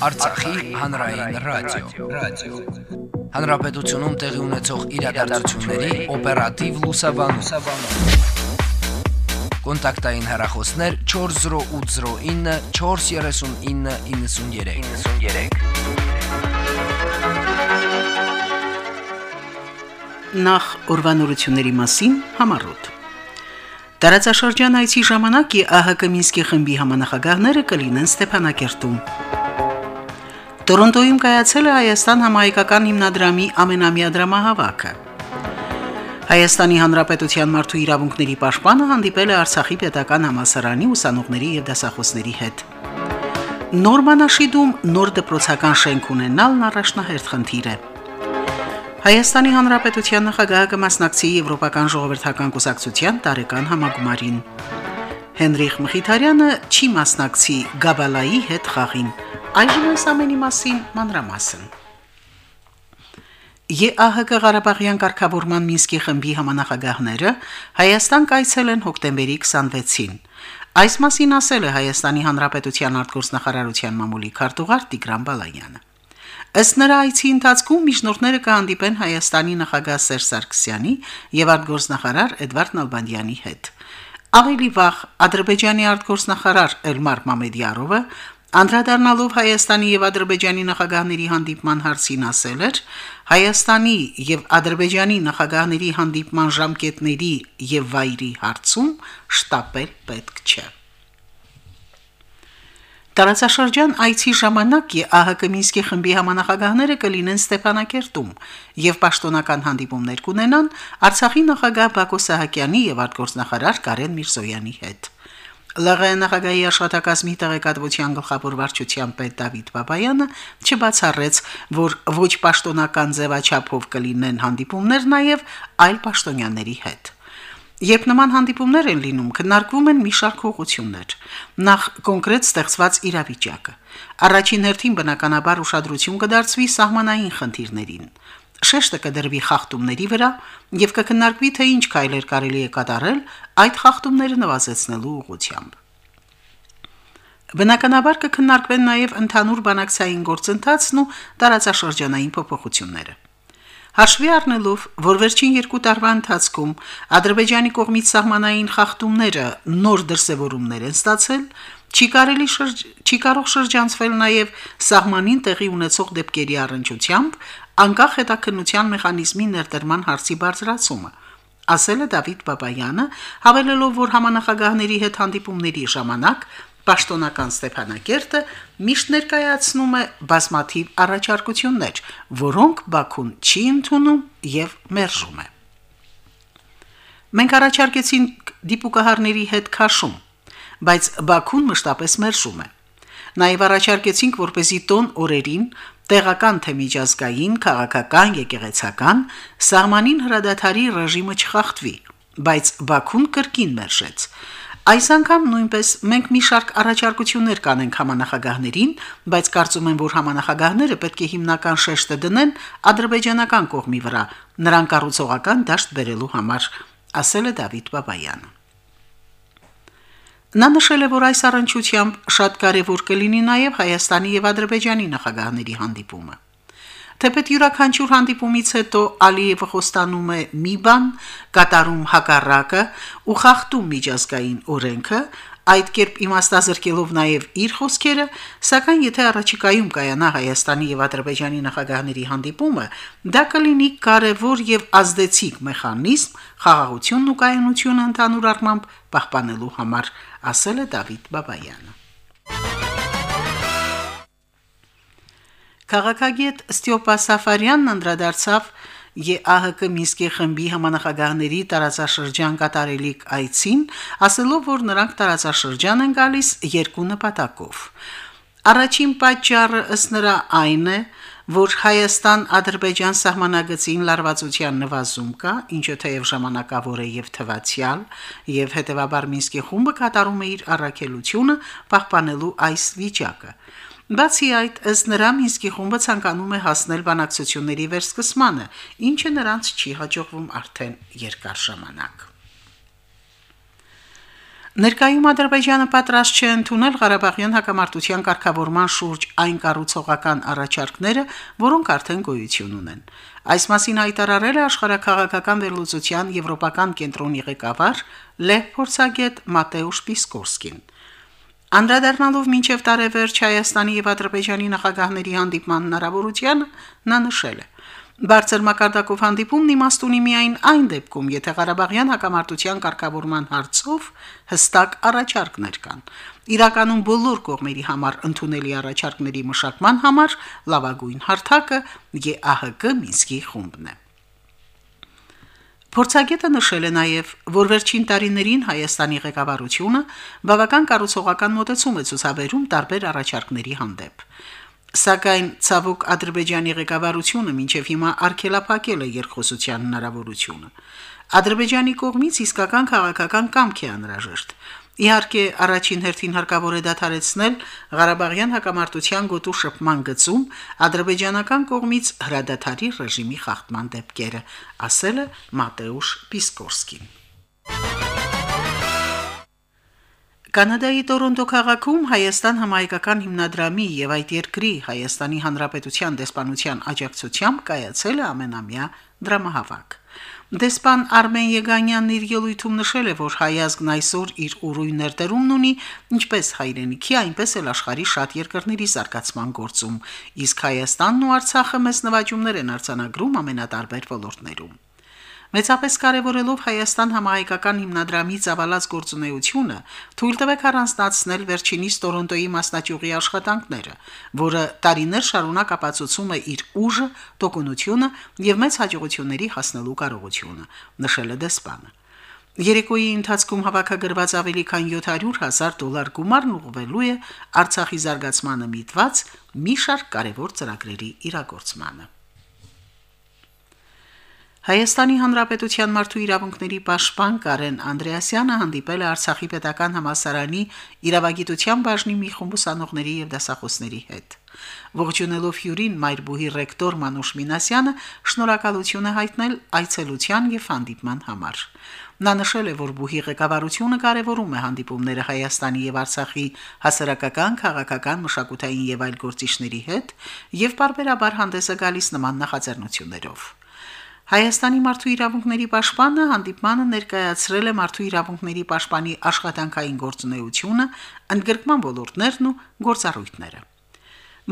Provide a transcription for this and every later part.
Արցախի հանրային ռադիո, ռադիո։ Հանրապետությունում տեղի ունեցող իրադարձությունների օպերատիվ լուսաբանում։ Կոնտակտային հեռախոսներ 40809 43993։ 93 Նախ ուրվանորությունների մասին համառոտ։ Տարածաշրջան այցի ժամանակ ԵԱՀԿ Մինսկի խմբի համանախագահները կլինեն Ստեփանակերտում։ Տորոնտոյում կայացել է Հայաստան համահայկական հիմնադրամի ամենամյա դրամահավաքը։ Հայաստանի Հանրապետության մարդու իրավունքների պաշտպանը հանդիպել է Արցախի պետական համալսարանի ուսանողների եւ դասախոսների հետ։ Նորմանաշիդում նոր դպրոցական շենք ունենալն առաջնահերթ խնդիր է։ Հայաստանի Հանրապետության նախագահը կմասնակցի Եվրոպական ժողովրդական կուսակցության տարեկան համագումարին։ Հենրիխ Մխիթարյանը չի մասնակցի Գաբալայի հետ խաղին։ Այժմ այս ամենի մասին մանրամասն։ ԵԱՀԿ Ղարաբաղյան կարգավորման Մինսկի խմբի համանախագահները Հայաստան կայցել են հոկտեմբերի 26-ին։ Այս մասին ասել է Հայաստանի Հանրապետության արտգործնախարարության մամուլի քարտուղար Տիգրան Բալայանը։ Ըստ նրա այցի ընթացքում միջնորդները կհանդիպեն Հայաստանի նախագահ Սերժ Սարգսյանի եւ արտգործնախարար Էդվարդ Նալբանդյանի հետ։ Ավելի վաղ Ադրբեջանի արտգործնախարար Էլմար Մամեդյարովը Անդրադառնալով Հայաստանի եւ Ադրբեջանի նախագահների հանդիպման հարցին ասել էր. Հայաստանի եւ Ադրբեջանի նախագահների հանդիպման ժամկետների եւ վայրի հարցում շտապել պետք չէ։ Տարածաշրջան այցի ժամանակ ԵԱՀԿ Մինսկի խմբի համանախագահները կլինեն Ստեփանակերտում եւ պաշտոնական հանդիպումներ կունենան Արցախի նախագահ Բակո Սահակյանի եւ արտգործնախարար Կարեն Միրզոյանի հետ։ ԼՂ նախագահի աշխատակազմի տեղեկատվության գլխավոր վարչության պետ Դավիթ Բաբայանը չբացառեց, որ ոչ պաշտոնական ձևաչափով կլինեն հանդիպումներ նաև այլ պաշտոնյաների հետ։ Երբ նման հանդիպումներ են լինում, քննարկվում են մի շարք ուղղություններ։ Նախ կոնկրետ ստեղծված իրավիճակը։ Առաջին հերթին բնականաբար ուշադրություն կդարձվի սահմանային խնդիրներին։ Շեշտը կդրվի խախտումների վրա եւ կքննարկվի թե ինչ քայլեր կարելի է կատարել այդ խախտումները նվազեցնելու ուղղությամբ։ Բնականաբար կքննարկվեն նաև ընդհանուր բանակցային գործընթացն ու տարածաշրջանային փոփոխությունները։ Հաշվի առնելով, որ վերջին երկու տարվա ընթացքում Ադրբեջանի կողմից սահմանային խախտումները նոր դրսևորումներ են ստացել, չի կարելի շրջ... չի կարող շրջանցվել նաև սահմանին տեղի ունեցող դեպքերի առընչությամբ անկախ հետաքննության մեխանիզմի ներդրման հարցի բարձրացումը ասել է Դավիթ Բաբայանը, հավելելով, որ համանախագահների հետ հանդիպումների ժամանակ Պաշտոնական Ստեփանակերտը միշտ ներկայացնում է բազմաթիվ առաջարկություններ, որոնք Բաքուն չի ընդունում եւ մերժում է։ Մենք առաջարկեցինք դիպուկահարների հետ քաշում, բայց Բաքուն մշտապես մերժում է։ Նաև առաջարկեցինք, որպեսի տոն օրերին տեղական թե միջազգային, քաղաքական, եկեղեցական սահմանին հրադադարի ռեժիմը չխախտվի, բայց Բաքուն կրկին մերժեց։ Այս անգամ նույնպես մենք մի շարք առաջարկություններ կանենք համանախագահներին, բայց կարծում եմ, որ համանախագահները պետք է հիմնական շեշտը դնեն ադրբեջանական կողմի վրա, նրան կառուցողական դաշտ բերելու համար, ասել է Դավիթ Բաբայանը։ Նա նշել է, որ այս առընչությամբ շատ կարևոր կլինի նաև Հայաստանի եւ Ադրբեջանի նախագահների հանդիպումը։ Թեպետ յուրաքանչյուր հանդիպումից հետո Ալիևը խոստանում է մի բան, կատարում հակառակը ու խախտում միջազգային օրենքը, այդ կերպ իմաստազրկելով նաև իր խոսքերը, սակայն եթե առաջիկայում կայանա Հայաստանի եւ Ադրբեջանի նախագահների հանդիպումը, դա կլինի կարևոր եւ ազդեցիկ մեխանիզմ խաղաղությունն ու կայունությունը ընդհանուր առմամբ պահպանելու համար, ասել է Դավիթ Բաբայանը։ Քաղաքագետ Ստյոպա Սաֆարյանն անդրադարձավ ԵԱՀԿ Մինսկի խմբի համանախագահների տարածաշրջան կատարելիք այցին, ասելով, որ նրանք տարածաշրջան են գալիս երկու նպատակով։ Առաջին պատճառը ըստ նրա այն է, որ Հայաստան-Ադրբեջան սահմանագծին լարվածության նվազում կա, ինչը թեև ժամանակավոր է եւ թվացial, եւ հետեւաբար Մինսկի խումբը կատարում է իր առաքելությունը պահպանելու այս վիճակը։ Բացի այդ, ըստ նրա Մինսկի խումբը ցանկանում է հասնել բանակցությունների վերսկսմանը, ինչը նրանց չի հաջողվում արդեն երկար ժամանակ։ Ներկայում Ադրբեջանը պատրաստ չէ ընդունել Ղարաբաղյան հակամարտության կարգավորման շուրջ այն կառուցողական առաջարկները, որոնք արդեն գոյություն ունեն։ Այս մասին հայտարարել է աշխարհակաղակական վերլուծության եվրոպական կենտրոնի ղեկավար Լեհ Փորձագետ Մատեուշ Պիսկորսկին։ Անդրադառնալով մինչև տարեվերջ Հայաստանի եւ Ադրբեջանի նախագահների հանդիպման հնարավորությանը նա նշել է. Բարձր մակարդակով հանդիպումն իմաստ ունի միայն այն դեպքում, եթե Ղարաբաղյան հակամարտության կարգավորման հարցով հստակ առաջարկներ կան։ Իրականում բոլոր կողմերի համար ընդունելի առաջարկների մշակման համար լավագույն հարթակը ԵԱՀԿ Մինսկի խումբն է։ Փորձագետը նշել է նաև, որ վերջին տարիներին Հայաստանի ղեկավարությունը բավական կառուցողական մոտեցում է ցուցաբերում տարբեր առաջարկների հանդեպ։ Սակայն ցավոք Ադրբեջանի ղեկավարությունը մինչև հիմա արգելափակել է երկխոսության հնարավորությունը։ Ադրբեջանի կողմից իսկական քաղաքական կամք է անհրաժեշտ։ Իհարկե, առաջին հերթին հարկավոր է դադարեցնել Ղարաբաղյան հակամարտության գոտու շփման գծում ադրբեջանական կողմից հրադադարի ռեժիմի խախտման դեպքերը, ասել է Մատեուշ Պիսկորսկին։ Կանադայի Տորոնտո քաղաքում Հայաստան համայնքական հիմնադրամի եւ այդ երկրի Հայաստանի Հանրապետության դեսպանության աջակցությամբ կայացել է ամենամյա դրամահավաք։ Դեսպան Արմեն Եգանյանն իր ելույթում նշել է, որ հայազգն այսօր իր ուրույն ներդրումն ունի ինչպես հայրենիքի, այնպես էլ աշխարհի շատ երկրների զարգացման գործում, իսկ Հայաստանն ու Արցախը մեծ նվաճումներ են արձանագրում ամենատարբեր ոլորտներում։ Մեծապես կարևորելով Հայաստան համահայկական հիմնադրամի ծավալած գործունեությունը, թույլ տվեք առանձնացնել վերջինիս Տորոնտոյի մասնաճյուղի աշխատանքները, որը տարիներ շարունակ ապացուցում է իր ուժը, տոկունությունը եւ մեծ հաջողությունների հասնելու կարողությունը, նշել է դեսպանը։ Երեկոյի ընթացքում հավաքագրված ավելի քան 700 հազար դոլար գումարն ուղղվելու է Արցախի զարգացմանը միտված մի շարք կարևոր ծրագրերի իրագործմանը։ Հայաստանի Հանրապետության մարդու իրավունքների պաշտպան Կարեն Անդրեասյանը հանդիպել է Արցախի պետական համալսարանի իրավագիտության բաժնի մի խումբ ուսանողների եւ դասախոսների հետ։ Ողջունելով Հյուրին Մայրբուհի ռեկտոր Մանուշ Մինասյանը շնորհակալություն է հայտնել այցելության եւ հանդիպման համար։ Նա նշել է, որ բուհի ղեկավարությունը կարևորում է հանդիպումները Հայաստանի եւ Արցախի հասարակական, քաղաքական, մշակութային եւ այլ գործիչների հետ եւ բարբերաբար հանդես է գալիս նման նախաձեռնություններով։ Հայաստանի մարդու իրավունքների պաշտպանը հանդիպմանը ներկայացրել է մարդու իրավունքների պաշտպանի աշխատանքային գործունեությունը, ընդգրկման ոլորտներն ու գործառույթները։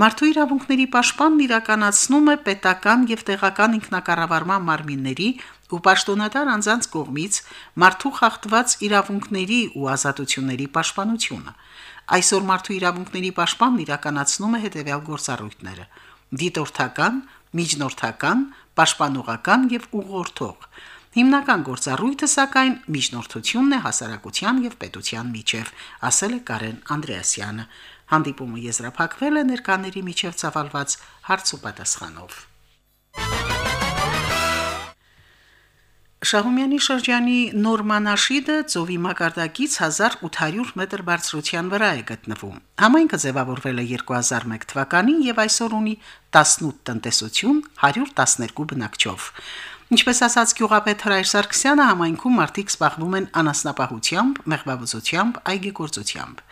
Մարդու իրավունքների պաշտպանն իրականացնում է պետական եւ տեղական ինքնակառավարման մարմինների ու պաշտոնատար անձանց կողմից մարդու խախտված իրավունքների ու ազատությունների պաշտպանությունը։ Այսօր մարդու իրավունքների պաշտպանն իրականացնում է հետևյալ գործառույթները. դիտորդական, միջնորդական, պաշտպանողական եւ ուղղորդող։ Հիմնական գործառույթը սակայն միջնորդությունն է հասարակության եւ պետության միջև, ասել է Կարեն Անդրեասյանը։ Հանդիպումը եզրափակվել է ներկաների միջև ցավալված հարց ու պատասխանով։ Շահումյանի շրջանի Նորմանաշիդը ծովի մակարդակից 1800 մետր բարձրության վրա է գտնվում։ Համայնքը ձևավորվել է 2001 թվականին եւ այսօր ունի 18 տնտեսություն 112 բնակչով։ Ինչպես ասաց գյուղապետ Հրայր Սարգսյանը, համայնքում մարդիկ զբաղվում են անասնապահությամբ, մեղվաբուծությամբ, այգեգործությամբ։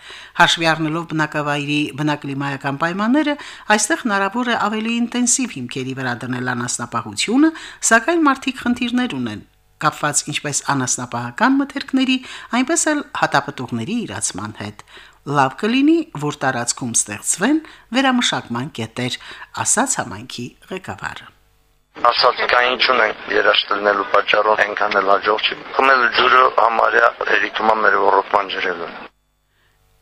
Հաշվի առնելով բնակավայրի բնակլիմայական պայմանները, այստեղ հնարավոր է ավելի ինտենսիվ հիմքերի վրա դնել անասնապահությունը, սակայն մարդիկ խնդիրներ ունեն, կապված ինչպես անասնապահական մթերքների, այնպես էլ հատապտուղների իրացման հետ։ Լավ կլինի, որ տարածքում ստեղծվեն վերամշակման կետեր, ասաց համայնքի ղեկավարը Ասացկային չունեն երաշտելնելու պատճառով այնքան էլ հաջող չի։ Խմել ջուրը համարյա հերիքումա մեր ոռոգման ջրելը։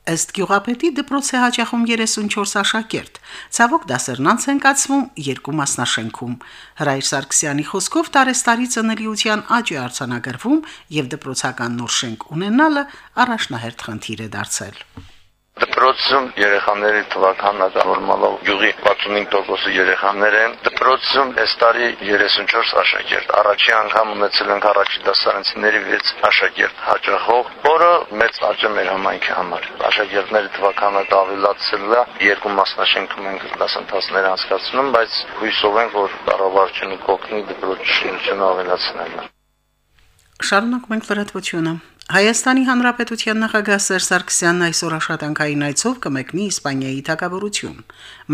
Ըստ գյուղապետի դպրոցի հաճախում 34 աշակերտ։ Ցավոք դասերնանց են կացվում երկու մասնաշենքում։ Հրայր Սարգսյանի խոսքով տարեստարի ծնելիության աճ է արձանագրվում եւ դպրոցական նոր շենք ունենալը առաջնահերթ խնդիր է դարձել։ Դպրոցում երեխաների թվականը կազմալով յուղի 65%-ը երեխաներ են։ Դպրոցում այս տարի 34 աշակերտ։ Առաջի անգամ ունեցել ենք առաջի դասարանցիների 6 աշակերտ հաջողող, որը մեծ աճ է մեր համայնքի համար։ Աշակերտների թվականը կավելացել է, երկու մասնաշենքում ենք դասընթացներ անցկացնում, բայց հույսով ենք, որ կառավարությունը կօգնի դպրոցի շինությունը ավելացնելը։ Շարունակում ենք լրատվությունը։ Հայաստանի Հանրապետության նախագահ Սերժ Սարգսյանն այսօր աշխատանքային այցով կմեկնի Իսպանիայի թագավորություն։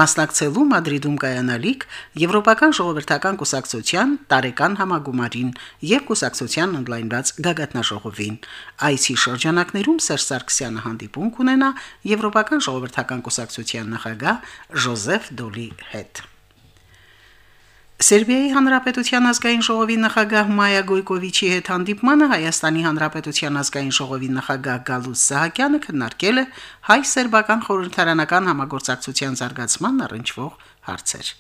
Մասնակցելու Մադրիդում կայանալիք Եվրոպական ժողովրդական կուսակցության տարեկան համագումարին եւ կուսակցության ընդլայնված գագաթնաժողովին։ Այսի շրջանակներում Սերժ Սարգսյանը հանդիպում կունենա Եվրոպական ժողովրդական կուսակցության նախագահ Ժոզեֆ Դոլի հետ։ Սերբիայի Հանրապետության ազգային ժողովի նախագահ Մայա Գոյկովիչի հետ հանդիպմանը Հայաստանի Հանրապետության ազգային ժողովի նախագահ Գալուս Սահակյանը քննարկել է հայ-սերբական խորհրդարանական համագործակցության զարգացման առնչվող հարցեր։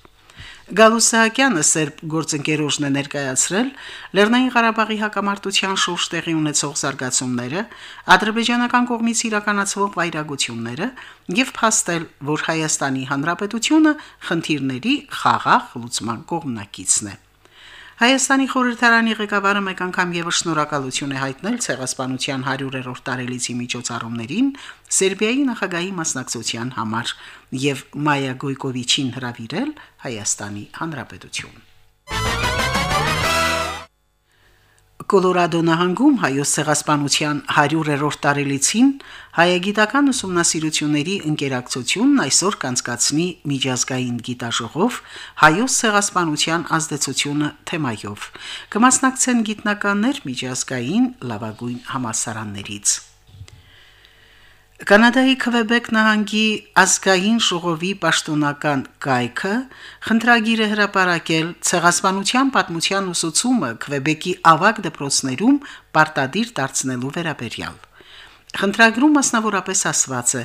Գալուսահակյանը սերբ գործընկերոջն է ներկայացրել Լեռնային Ղարաբաղի հակամարտության շուրջ տեղի ունեցող զարգացումները, ադրբեջանական կողմից իրականացվող վայրագությունները եւ փաստել, որ Հայաստանի Հանրապետությունը խնդիրների խաղաղ լուծման կողմնակիցն է։ Հայաստանի խորհրդարանի ղեկավարը մեկ անգամ եւս շնորհակալություն է հայտնել ցեղասպանության 100-րդ տարելիցի միջոցառումներին Սերբիայի նախագահի մասնակցության համար եւ Մայա Գոյկովիչին հրավիրել Հայաստանի Հանրապետություն։ Կոլորադո նահանգում հայոց ցեղասպանության 100-րդ տարելիցին հայագիտական ուսումնասիրությունների ընկերակցությունն այսօր կանցկացնի միջազգային գիտաժողով հայոց ցեղասպանության ազդեցությունը թեմայով։ Կմասնակցեն գիտնականներ միջազգային լավագույն համասարաններից։ Կանադայի Քվեբեկ նահանգի ազգային ժողովի պաշտոնական կայքը խնդրագիր է հրապարակել ցեղասպանության պատմության ուսուցումը Քվեբեկի ավագ դպրոցներում պարտադիր դարձնելու վերաբերյալ։ Խնդրագրում մասնավորապես ասված է.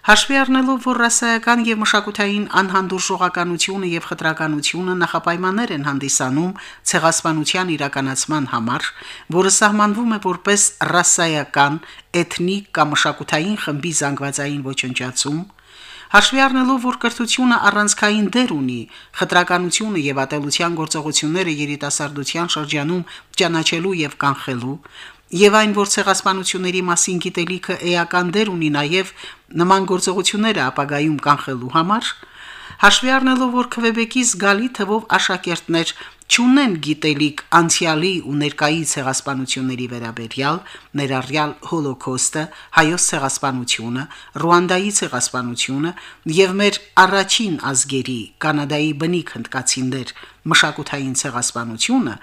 Հաշվի առնելով, որ ռասայական եւ մշակութային անհանդուրժողականությունը եւ խտրականությունը նախապայմաններ են հանդիսանում ցեղասպանության իրականացման համար, որը սահմանվում է որպես ռասայական, էթնիկ կամ մշակութային խմբի զանգվածային ոչնչացում, Հաշվի առնելով, որ կրթությունը առանցքային դեր ունի, խտրականությունը եւ ատելության գործողությունները երիտասարդության շրջանում ճանաչելու եւ կանխելու, եւ այն, որ ցեղասպանությունների մասին գիտելիքը էական դեր ունի նաեւ նման գործողությունները ապագայում կանխելու համար, հաշվի առնելով, որ Քվեբեկի զգալի թվով աշակերտներ չունեն գիտելիք անցյալի ու ներկայի ցեղասպանությունների վերաբերյալ, ներառյալ հոլոկոստը, հայոց ցեղասպանությունը, Ռուանդայի ցեղասպանությունը եւ մեր առաջին ազգերի կանադայի բնիկ հնդկացիներ մշակութային ցեղասպանությունը,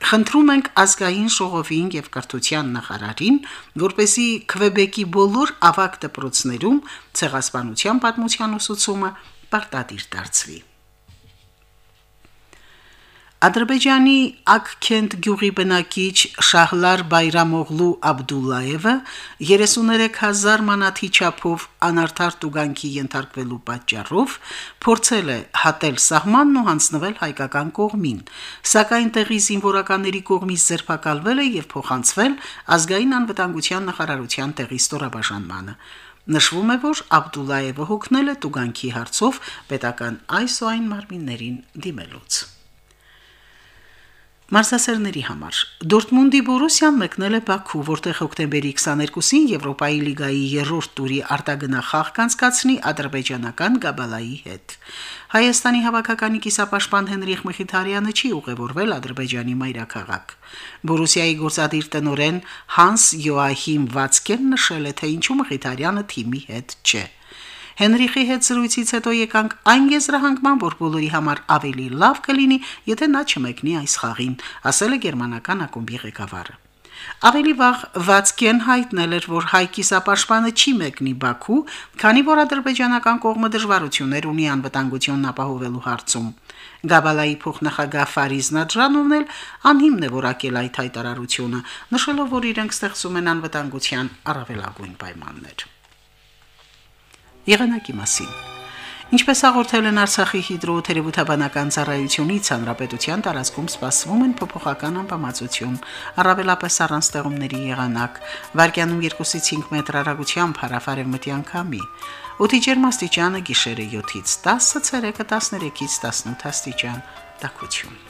Խնդրում ենք ազգային ժողովին եւ կրթության նախարարին, որպեսի Քվեբեկի բոլոր ավակ դպրոցներում ցեղասպանության պատմության ուսուցումը պարտադիր դարձվի։ Ադրբեջանի Ակքենտ գյուղի բնակիչ Շահլար Բայրամօղլու Աբդուլլաևը 33000 մանաթի չափով անարդար տուգանքի ենթարկվելու պատճառով փորձել է հատել սահմանն ու հանձնվել հայկական կողմին, սակայն տեղի զինվորականների կողմից ձերբակալվել է եւ փոխանցվել ազգային անվտանգության նախարարության տեղի ստորաբաժանմանը։ Նշվում է, որ Աբդուլլաևը հոգնել է տուգանքի հարցով պետական այս ու այն մարմիններին դիմելուց։ Մարզասերների համար. Դորտմունդի Բորուսիան մեկնել է Բաքու, որտեղ հոկտեմբերի 22-ին Եվրոպայի լիգայի երրորդ տուրի արտագնախաղ կանցկացնի ադրբեջանական Գաբալայի հետ։ Հայաստանի հավաքականի կիսապաշտպան Հենրիխ Մխիթարյանը չի ուղևորվել Ադրբեջանի մայրաքաղաք։ Բորուսիայի գործադիր տնորեն Հանս Յոահիմ Վացկեն նշել է, թե ինչու Մխիթարյանը թիմի հետ չէ։ Հենրիխի հետ զրույցից հետո եկանք այն եզրահանգման, որ բոլորի համար ավելի լավ կլինի, եթե նա չմեկնի այս խաղին, ասել է գերմանական ակումբի ղեկավարը։ Ավելի վաղ Վացկեն հայտնել էր, որ հայ կիսապաշտպանը չի մեկնի Բաքու, քանի որ ադրբեջանական կողմը դժվարություններ ունի անվտանգությունն ապահովելու հարցում։ Գաբալայի փոխնախագահ Ֆարիզ Նաջրանովն էլ անհիմն է որակել այդ հայտարարությունը, նշելով, որ իրենք ստեղծում են անվտանգության առավելագույն պայմաններ եղանակի մասին։ Ինչպես հաղորդել են Արցախի հիդրոթերապևտաբանական ծառայությունից, հանրապետության տարածքում սպասվում են փոփոխական անբավարարություն, առավելապես առանց ստեղումների եղանակ, վարկյանում 2-ից 5 մետր հեռագությամբ հարավարևմտյան քամի։ Օդի ջերմաստիճանը գիշերը 7-ից 10, ցերեկը 13-ից 18 աստիճան։ Տակություն։